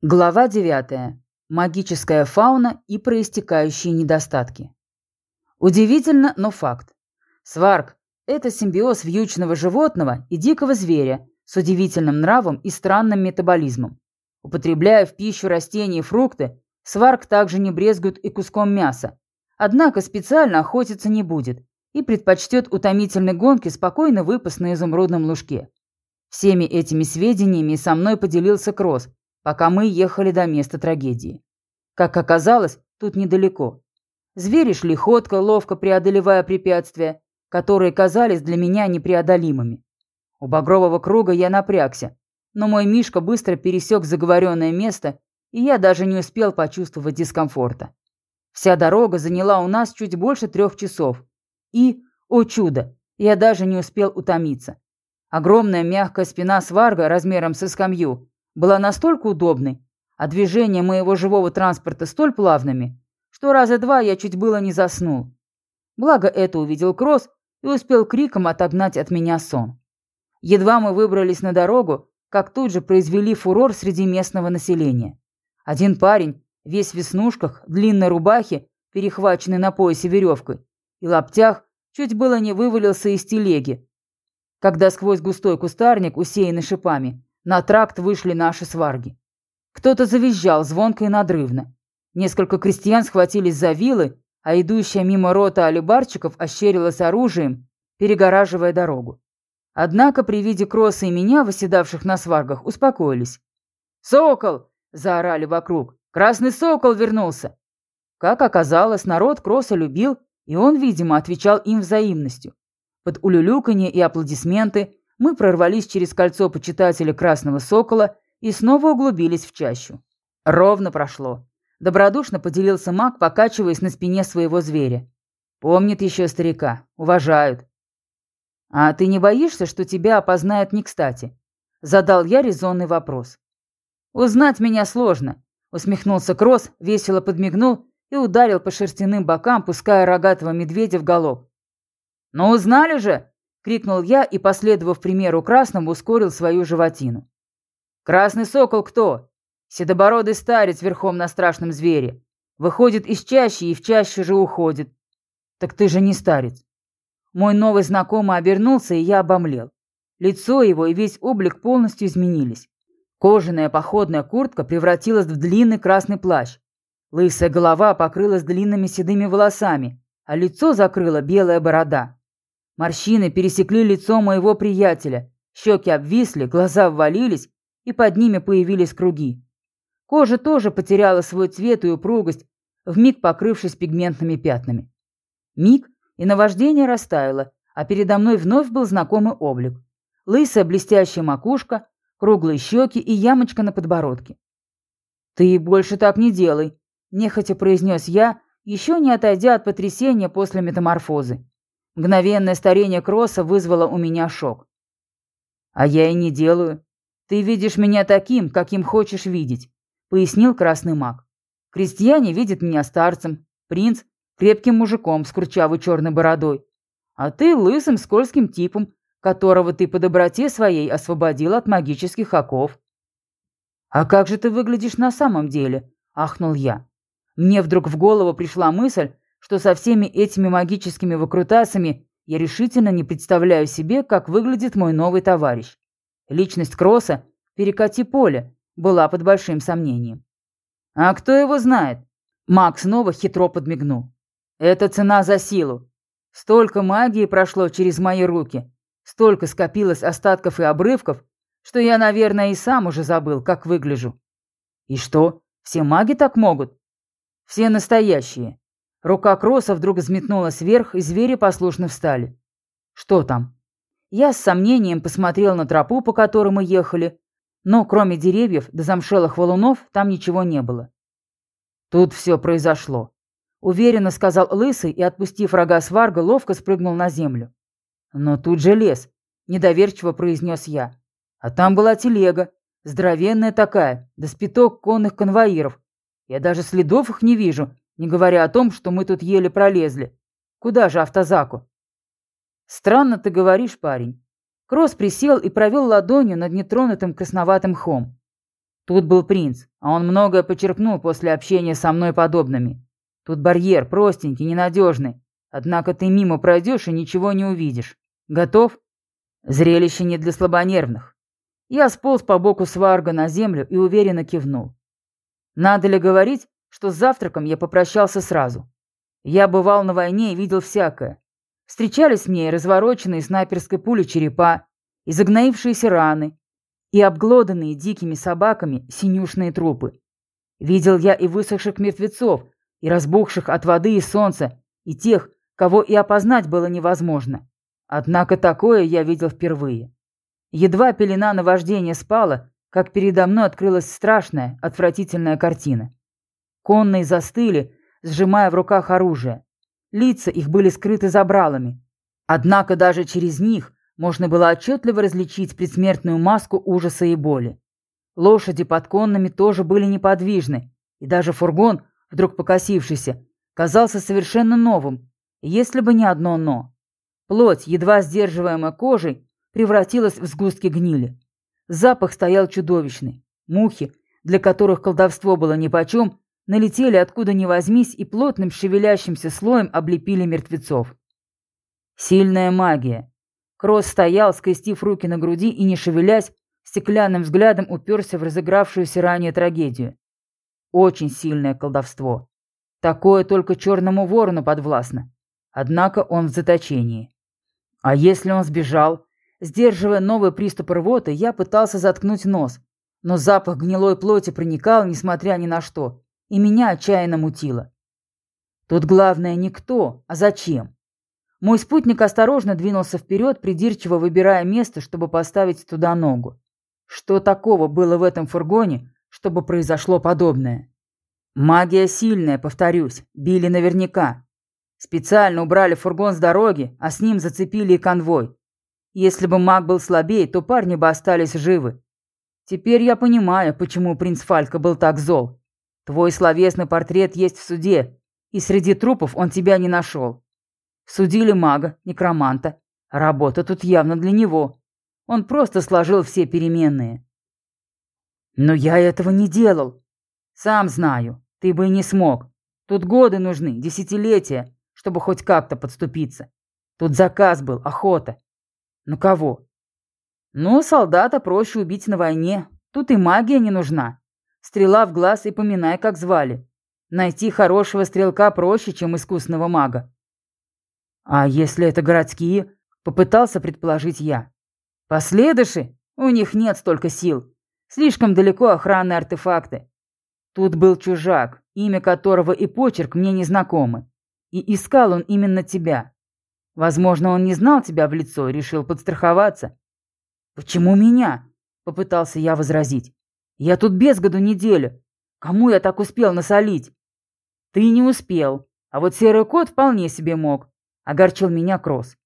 Глава 9. Магическая фауна и проистекающие недостатки. Удивительно, но факт. Сварк – это симбиоз вьючного животного и дикого зверя с удивительным нравом и странным метаболизмом. Употребляя в пищу растения и фрукты, сварк также не брезгует и куском мяса, однако специально охотиться не будет и предпочтет утомительной гонки спокойно выпасть на изумрудном лужке. Всеми этими сведениями со мной поделился Кросс, пока мы ехали до места трагедии. Как оказалось, тут недалеко. Звери шли ходко, ловко преодолевая препятствия, которые казались для меня непреодолимыми. У багрового круга я напрягся, но мой Мишка быстро пересек заговоренное место, и я даже не успел почувствовать дискомфорта. Вся дорога заняла у нас чуть больше трех часов. И, о чудо, я даже не успел утомиться. Огромная мягкая спина сварга размером со скамью была настолько удобной, а движения моего живого транспорта столь плавными, что раза два я чуть было не заснул. Благо это увидел Кросс и успел криком отогнать от меня сон. Едва мы выбрались на дорогу, как тут же произвели фурор среди местного населения. Один парень, весь в веснушках, длинной рубахе, перехваченной на поясе веревкой, и лаптях, чуть было не вывалился из телеги, когда сквозь густой кустарник, усеянный шипами, на тракт вышли наши сварги. Кто-то завизжал звонко и надрывно. Несколько крестьян схватились за вилы, а идущая мимо рота алибарчиков ощерилась оружием, перегораживая дорогу. Однако при виде Кросса и меня, восседавших на сваргах, успокоились. «Сокол!» – заорали вокруг. «Красный сокол вернулся!» Как оказалось, народ Кросса любил, и он, видимо, отвечал им взаимностью. Под улюлюканье и аплодисменты мы прорвались через кольцо почитателя Красного Сокола и снова углубились в чащу. Ровно прошло. Добродушно поделился маг, покачиваясь на спине своего зверя. Помнит еще старика. Уважают. «А ты не боишься, что тебя опознают не кстати?» Задал я резонный вопрос. «Узнать меня сложно», — усмехнулся Кросс, весело подмигнул и ударил по шерстяным бокам, пуская рогатого медведя в галоп. «Ну узнали же!» — крикнул я и, последовав примеру красному, ускорил свою животину. «Красный сокол кто?» «Седобородый старец верхом на страшном звере. Выходит из чащи и в чаще же уходит». «Так ты же не старец». Мой новый знакомый обернулся, и я обомлел. Лицо его и весь облик полностью изменились. Кожаная походная куртка превратилась в длинный красный плащ. Лысая голова покрылась длинными седыми волосами, а лицо закрыла белая борода. Морщины пересекли лицо моего приятеля, щеки обвисли, глаза ввалились, и под ними появились круги. Кожа тоже потеряла свой цвет и упругость, вмиг покрывшись пигментными пятнами. Миг, и наваждение растаяло, а передо мной вновь был знакомый облик. Лысая блестящая макушка, круглые щеки и ямочка на подбородке. «Ты больше так не делай», – нехотя произнес я, еще не отойдя от потрясения после метаморфозы. Мгновенное старение Кросса вызвало у меня шок. «А я и не делаю. Ты видишь меня таким, каким хочешь видеть», — пояснил красный маг. «Крестьяне видят меня старцем, принц — крепким мужиком с курчавой черной бородой, а ты лысым скользким типом, которого ты по доброте своей освободил от магических оков». «А как же ты выглядишь на самом деле?» — ахнул я. Мне вдруг в голову пришла мысль, что со всеми этими магическими выкрутасами я решительно не представляю себе, как выглядит мой новый товарищ. Личность Кросса, перекати поле, была под большим сомнением. А кто его знает? Маг снова хитро подмигнул. Это цена за силу. Столько магии прошло через мои руки, столько скопилось остатков и обрывков, что я, наверное, и сам уже забыл, как выгляжу. И что, все маги так могут? Все настоящие. Рука Кросса вдруг взметнулась вверх, и звери послушно встали. «Что там?» Я с сомнением посмотрел на тропу, по которой мы ехали, но кроме деревьев до замшелых валунов там ничего не было. Тут все произошло. Уверенно сказал Лысый и, отпустив рога сварга, ловко спрыгнул на землю. Но тут же лес, недоверчиво произнес я. А там была телега, здоровенная такая, да спиток конных конвоиров. Я даже следов их не вижу, не говоря о том, что мы тут еле пролезли. Куда же автозаку? Странно ты говоришь, парень. Кросс присел и провел ладонью над нетронутым красноватым хом. Тут был принц, а он многое почерпнул после общения со мной подобными. Тут барьер простенький, ненадежный. Однако ты мимо пройдешь и ничего не увидишь. Готов? Зрелище не для слабонервных. Я сполз по боку сварга на землю и уверенно кивнул. Надо ли говорить, что с завтраком я попрощался сразу? Я бывал на войне и видел всякое. Встречались мне и развороченные снайперской пули черепа, и загноившиеся раны, и обглоданные дикими собаками синюшные трупы. Видел я и высохших мертвецов, и разбухших от воды и солнца, и тех, кого и опознать было невозможно. Однако такое я видел впервые. Едва пелена наваждения спала, как передо мной открылась страшная, отвратительная картина. Конные застыли, сжимая в руках оружие. Лица их были скрыты забралами. Однако даже через них можно было отчетливо различить предсмертную маску ужаса и боли. Лошади под конными тоже были неподвижны, и даже фургон, вдруг покосившийся, казался совершенно новым, если бы не одно «но». Плоть, едва сдерживаемая кожей, превратилась в сгустки гнили. Запах стоял чудовищный. Мухи, для которых колдовство было нипочем, налетели откуда ни возьмись и плотным шевелящимся слоем облепили мертвецов. Сильная магия. Кросс стоял, скрестив руки на груди и, не шевелясь, стеклянным взглядом уперся в разыгравшуюся ранее трагедию. Очень сильное колдовство. Такое только черному ворону подвластно. Однако он в заточении. А если он сбежал? Сдерживая новый приступ рвоты, я пытался заткнуть нос, но запах гнилой плоти проникал, несмотря ни на что, и меня отчаянно мутило. Тут главное не кто, а зачем. Мой спутник осторожно двинулся вперед, придирчиво выбирая место, чтобы поставить туда ногу. Что такого было в этом фургоне, чтобы произошло подобное? Магия сильная, повторюсь, били наверняка. Специально убрали фургон с дороги, а с ним зацепили и конвой. Если бы маг был слабее, то парни бы остались живы. Теперь я понимаю, почему принц Фалька был так зол. Твой словесный портрет есть в суде, и среди трупов он тебя не нашел. Судили мага, некроманта. Работа тут явно для него. Он просто сложил все переменные. Но я этого не делал. Сам знаю, ты бы и не смог. Тут годы нужны, десятилетия, чтобы хоть как-то подступиться. Тут заказ был, охота. Ну кого? Ну, солдата проще убить на войне. Тут и магия не нужна. Стрела в глаз и поминай, как звали. Найти хорошего стрелка проще, чем искусного мага. А если это городские? Попытался предположить я. Последыши? У них нет столько сил. Слишком далеко охранные артефакты. Тут был чужак, имя которого и почерк мне не знакомы. И искал он именно тебя. Возможно, он не знал тебя в лицо и решил подстраховаться. Почему меня? Попытался я возразить. Я тут без году неделю. Кому я так успел насолить? Ты не успел, а вот серый кот вполне себе мог. Огорчил меня Кросс.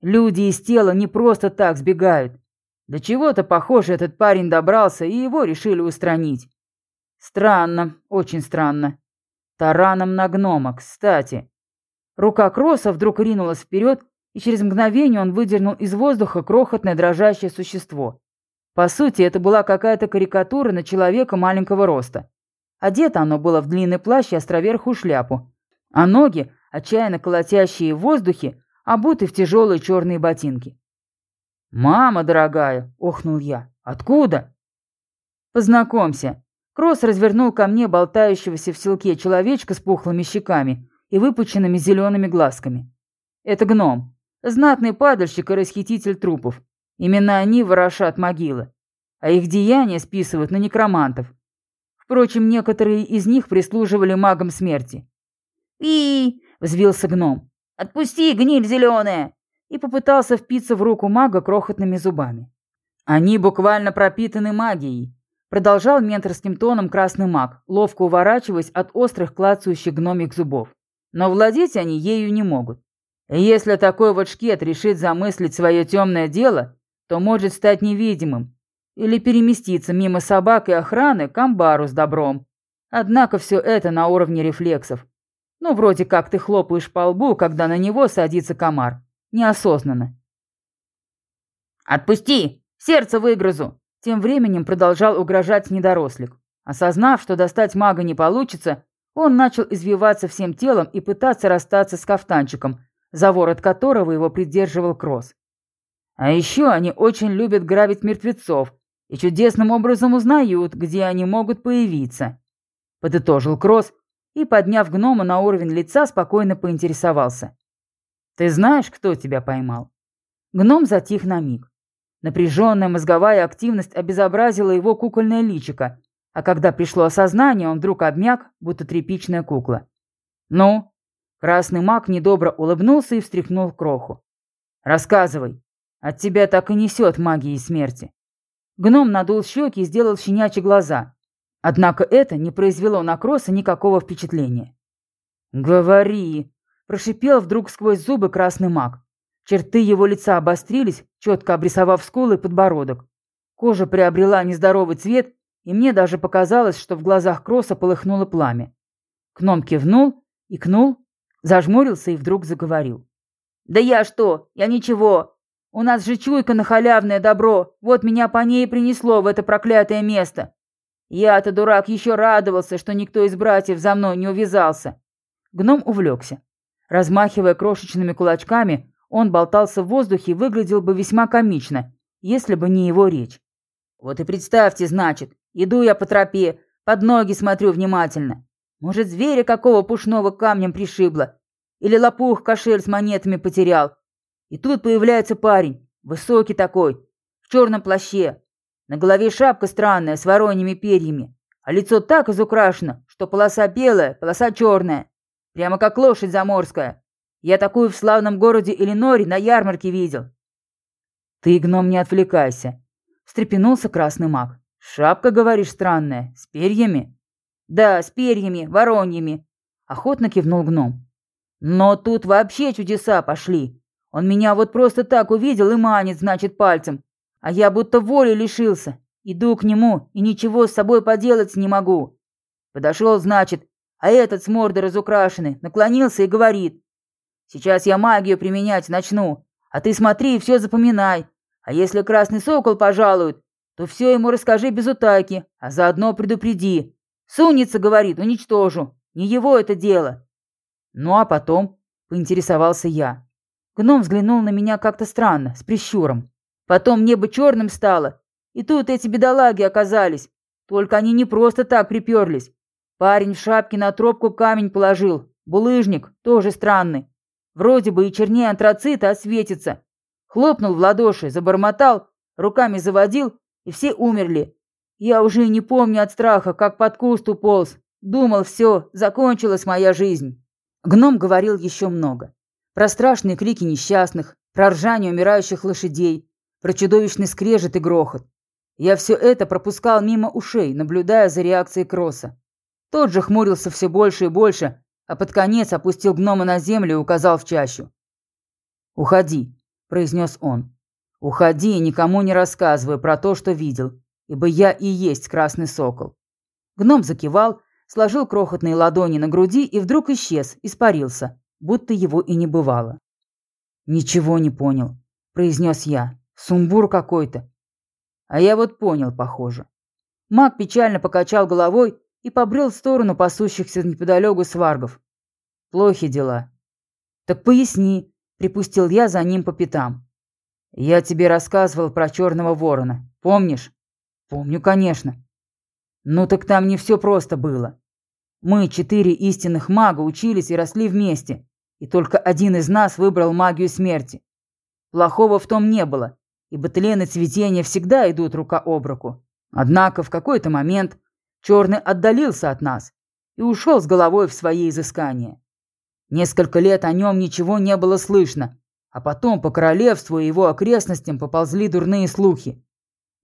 Люди из тела не просто так сбегают. До чего-то, похоже, этот парень добрался, и его решили устранить. Странно, очень странно. Тараном на гнома, кстати. Рука Кросса вдруг ринулась вперед, и через мгновение он выдернул из воздуха крохотное дрожащее существо. По сути, это была какая-то карикатура на человека маленького роста. Одето оно было в длинный плащ и островерхую шляпу, а ноги, отчаянно колотящие в воздухе, обуты в тяжелые черные ботинки. «Мама дорогая!» – охнул я. «Откуда?» «Познакомься». Кросс развернул ко мне болтающегося в селке человечка с пухлыми щеками и выпученными зелеными глазками. «Это гном. Знатный падальщик и расхититель трупов. Именно они ворошат могилы, а их деяния списывают на некромантов. Впрочем, некоторые из них прислуживали магам смерти. «И!» — взвился гном. «Отпусти, гниль зеленая!» И попытался впиться в руку мага крохотными зубами. «Они буквально пропитаны магией», — продолжал менторским тоном красный маг, ловко уворачиваясь от острых клацающих гномик зубов. «Но владеть они ею не могут. Если такой вот шкет решит замыслить свое темное дело, то может стать невидимым или переместиться мимо собак и охраны к амбару с добром. Однако все это на уровне рефлексов. Ну, вроде как ты хлопаешь по лбу, когда на него садится комар. Неосознанно. «Отпусти! Сердце выгрызу!» Тем временем продолжал угрожать недорослик. Осознав, что достать мага не получится, он начал извиваться всем телом и пытаться расстаться с кафтанчиком, за ворот которого его придерживал Кросс. А еще они очень любят грабить мертвецов и чудесным образом узнают, где они могут появиться. Подытожил Кросс и, подняв гнома на уровень лица, спокойно поинтересовался. «Ты знаешь, кто тебя поймал?» Гном затих на миг. Напряженная мозговая активность обезобразила его кукольное личико, а когда пришло осознание, он вдруг обмяк, будто тряпичная кукла. «Ну?» Красный маг недобро улыбнулся и встряхнул кроху. «Рассказывай. От тебя так и несет магией смерти». Гном надул щеки и сделал щенячьи глаза. Однако это не произвело на Кросса никакого впечатления. «Говори!» – прошипел вдруг сквозь зубы красный маг. Черты его лица обострились, четко обрисовав скулы и подбородок. Кожа приобрела нездоровый цвет, и мне даже показалось, что в глазах Кросса полыхнуло пламя. Кном кивнул, икнул, зажмурился и вдруг заговорил. «Да я что? Я ничего. У нас же чуйка на халявное добро. Вот меня по ней принесло в это проклятое место. Я-то, дурак, еще радовался, что никто из братьев за мной не увязался». Гном увлекся. Размахивая крошечными кулачками, он болтался в воздухе и выглядел бы весьма комично, если бы не его речь. Вот и представьте, значит, иду я по тропе, под ноги смотрю внимательно. Может, зверя какого пушного камнем пришибло? Или лопух кошель с монетами потерял? И тут появляется парень, высокий такой, в черном плаще. На голове шапка странная, с вороньими перьями. А лицо так изукрашено, что полоса белая, полоса черная. Прямо как лошадь заморская. Я такую в славном городе Иллиноре на ярмарке видел. Ты, гном, не отвлекайся. Встрепенулся красный маг. Шапка, говоришь, странная, с перьями? Да, с перьями, вороньями. Охотно кивнул гном. Но тут вообще чудеса пошли. Он меня вот просто так увидел и манит, значит, пальцем. А я будто воли лишился. Иду к нему и ничего с собой поделать не могу. Подошел, значит, а этот с мордой разукрашенный наклонился и говорит. Сейчас я магию применять начну, а ты смотри и все запоминай. А если красный сокол пожалует, то все ему расскажи без утайки, а заодно предупреди. Сунется, говорит, уничтожу. Не его это дело. Ну а потом, поинтересовался я. Гном взглянул на меня как-то странно, с прищуром. Потом небо черным стало, и тут эти бедолаги оказались. Только они не просто так приперлись. Парень в шапке на тропку камень положил. Булыжник, тоже странный. Вроде бы и чернее антрацита осветится. Хлопнул в ладоши, забормотал, руками заводил, и все умерли. Я уже и не помню от страха, как под куст уполз. Думал, все, закончилась моя жизнь. Гном говорил еще много. Про страшные крики несчастных, про ржание умирающих лошадей, про чудовищный скрежет и грохот. Я все это пропускал мимо ушей, наблюдая за реакцией Кросса. Тот же хмурился все больше и больше, а под конец опустил гнома на землю и указал в чащу. «Уходи», – произнес он. «Уходи и никому не рассказывай про то, что видел, ибо я и есть красный сокол». Гном закивал, сложил крохотные ладони на груди и вдруг исчез, испарился, будто его и не бывало. «Ничего не понял», – произнес я. «Сумбур какой-то». А я вот понял, похоже. Маг печально покачал головой и побрел в сторону пасущихся неподалеку сваргов. Плохи дела. Так поясни, припустил я за ним по пятам. Я тебе рассказывал про черного ворона. Помнишь? Помню, конечно. Ну так там не все просто было. Мы, четыре истинных мага, учились и росли вместе, и только один из нас выбрал магию смерти. Плохого в том не было, ибо тлен и цветение всегда идут рука об руку. Однако в какой-то момент Черный отдалился от нас и ушел с головой в свои изыскания. Несколько лет о нем ничего не было слышно, а потом по королевству и его окрестностям поползли дурные слухи.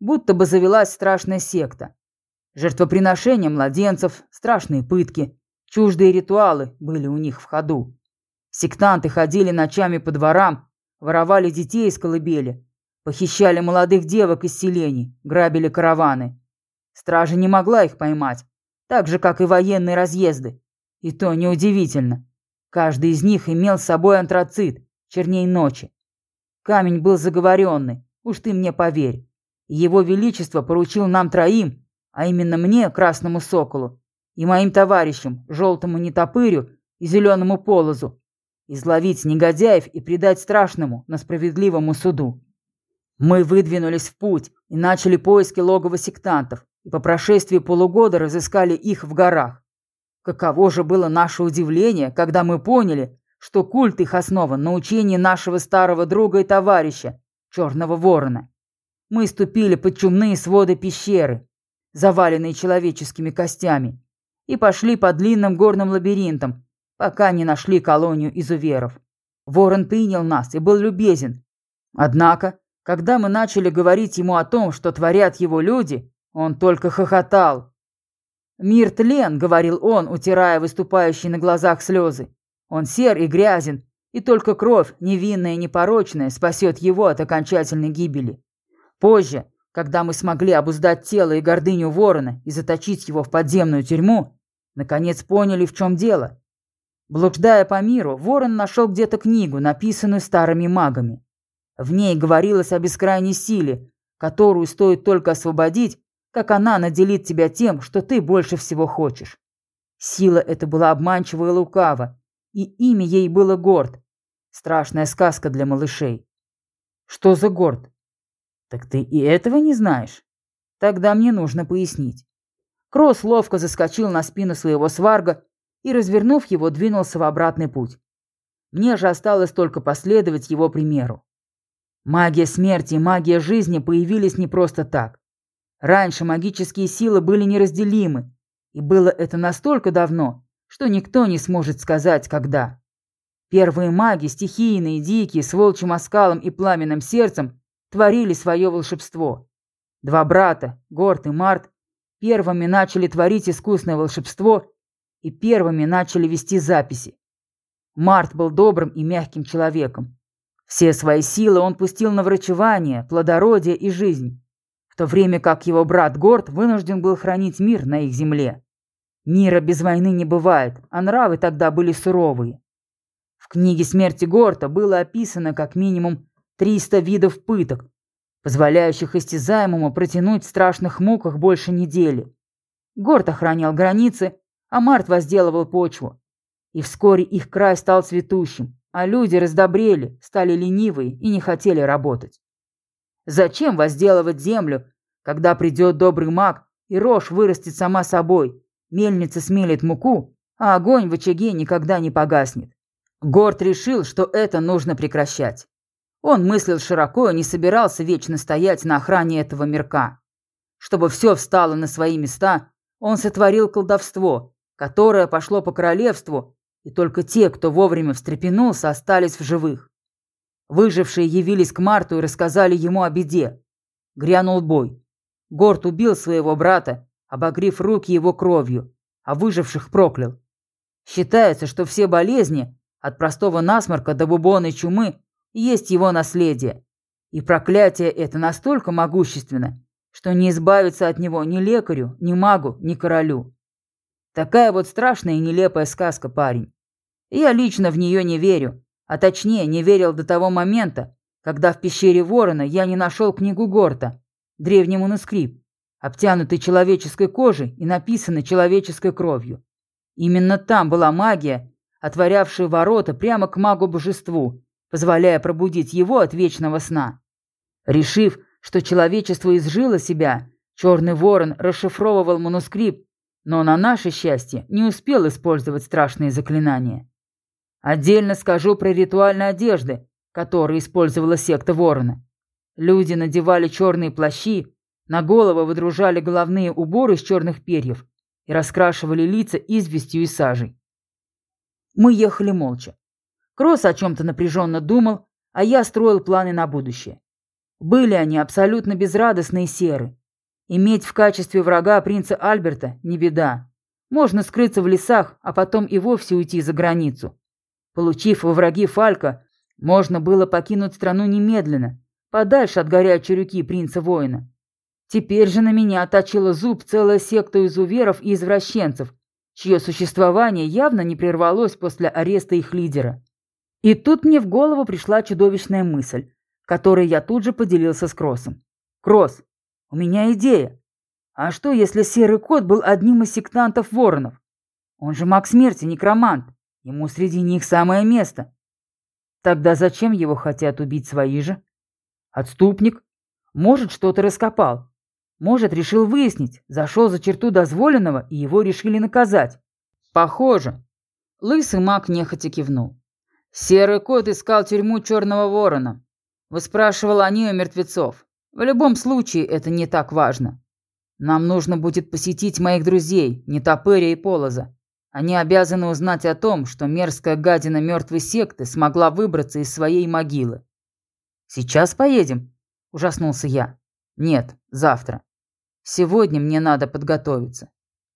Будто бы завелась страшная секта. Жертвоприношения младенцев, страшные пытки, чуждые ритуалы были у них в ходу. Сектанты ходили ночами по дворам, воровали детей из колыбели, похищали молодых девок из селений, грабили караваны. Стража не могла их поймать, так же, как и военные разъезды. И то неудивительно. Каждый из них имел с собой антрацит, черней ночи. Камень был заговоренный, уж ты мне поверь. Его Величество поручил нам троим, а именно мне, Красному Соколу, и моим товарищам, Желтому Нетопырю и Зеленому Полозу, изловить негодяев и предать страшному, но справедливому суду. Мы выдвинулись в путь и начали поиски логова сектантов, и по прошествии полугода разыскали их в горах. Каково же было наше удивление, когда мы поняли, что культ их основан на учении нашего старого друга и товарища, Черного Ворона. Мы ступили под чумные своды пещеры, заваленные человеческими костями, и пошли по длинным горным лабиринтам, пока не нашли колонию изуверов. Ворон принял нас и был любезен. Однако, когда мы начали говорить ему о том, что творят его люди, он только хохотал. «Мир тлен», — говорил он, утирая выступающие на глазах слезы. «Он сер и грязен, и только кровь, невинная и непорочная, спасет его от окончательной гибели. Позже, когда мы смогли обуздать тело и гордыню ворона и заточить его в подземную тюрьму, наконец поняли, в чем дело. Блуждая по миру, ворон нашел где-то книгу, написанную старыми магами. В ней говорилось о бескрайней силе, которую стоит только освободить, как она наделит тебя тем, что ты больше всего хочешь. Сила эта была обманчива и лукава, и имя ей было Горд. Страшная сказка для малышей. Что за Горд? Так ты и этого не знаешь? Тогда мне нужно пояснить. Кросс ловко заскочил на спину своего сварга и, развернув его, двинулся в обратный путь. Мне же осталось только последовать его примеру. Магия смерти и магия жизни появились не просто так. Раньше магические силы были неразделимы, и было это настолько давно, что никто не сможет сказать, когда. Первые маги, стихийные, дикие, с волчьим оскалом и пламенным сердцем, творили свое волшебство. Два брата, Горд и Март, первыми начали творить искусное волшебство и первыми начали вести записи. Март был добрым и мягким человеком. Все свои силы он пустил на врачевание, плодородие и жизнь в то время как его брат Горд вынужден был хранить мир на их земле. Мира без войны не бывает, а нравы тогда были суровые. В книге смерти Горта было описано как минимум 300 видов пыток, позволяющих истязаемому протянуть в страшных муках больше недели. Горд охранял границы, а Март возделывал почву. И вскоре их край стал цветущим, а люди раздобрели, стали ленивые и не хотели работать. Зачем возделывать землю, когда придет добрый маг, и рожь вырастет сама собой, мельница смелит муку, а огонь в очаге никогда не погаснет? Горд решил, что это нужно прекращать. Он мыслил широко и не собирался вечно стоять на охране этого мирка. Чтобы все встало на свои места, он сотворил колдовство, которое пошло по королевству, и только те, кто вовремя встрепенулся, остались в живых. Выжившие явились к Марту и рассказали ему о беде. Грянул бой. Горд убил своего брата, обогрев руки его кровью, а выживших проклял. Считается, что все болезни, от простого насморка до бубонной чумы, есть его наследие. И проклятие это настолько могущественно, что не избавиться от него ни лекарю, ни магу, ни королю. Такая вот страшная и нелепая сказка, парень. Я лично в нее не верю, а точнее, не верил до того момента, когда в пещере Ворона я не нашел книгу Горта, древний манускрипт, обтянутый человеческой кожей и написанный человеческой кровью. Именно там была магия, отворявшая ворота прямо к магу-божеству, позволяя пробудить его от вечного сна. Решив, что человечество изжило себя, Черный Ворон расшифровывал манускрипт, но на наше счастье не успел использовать страшные заклинания. Отдельно скажу про ритуальные одежды, которые использовала секта Ворона. Люди надевали черные плащи, на головы выдружали головные уборы из черных перьев и раскрашивали лица известью и сажей. Мы ехали молча. Кросс о чем-то напряженно думал, а я строил планы на будущее. Были они абсолютно безрадостные и серы. Иметь в качестве врага принца Альберта не беда. Можно скрыться в лесах, а потом и вовсе уйти за границу. Получив во враги Фалька, можно было покинуть страну немедленно, подальше от горячей руки принца-воина. Теперь же на меня точила зуб целая секта изуверов и извращенцев, чье существование явно не прервалось после ареста их лидера. И тут мне в голову пришла чудовищная мысль, которой я тут же поделился с Кроссом. «Кросс, у меня идея. А что, если серый кот был одним из сектантов воронов? Он же маг смерти, некромант. Ему среди них самое место. Тогда зачем его хотят убить свои же? Отступник? Может, что-то раскопал. Может, решил выяснить, зашел за черту дозволенного, и его решили наказать. Похоже. Лысый маг нехотя кивнул. Серый кот искал тюрьму Черного Ворона. Выспрашивал о ней у мертвецов. В любом случае, это не так важно. Нам нужно будет посетить моих друзей, Нетопыря и Полоза. Они обязаны узнать о том, что мерзкая гадина мертвой секты смогла выбраться из своей могилы. «Сейчас поедем?» – ужаснулся я. «Нет, завтра. Сегодня мне надо подготовиться.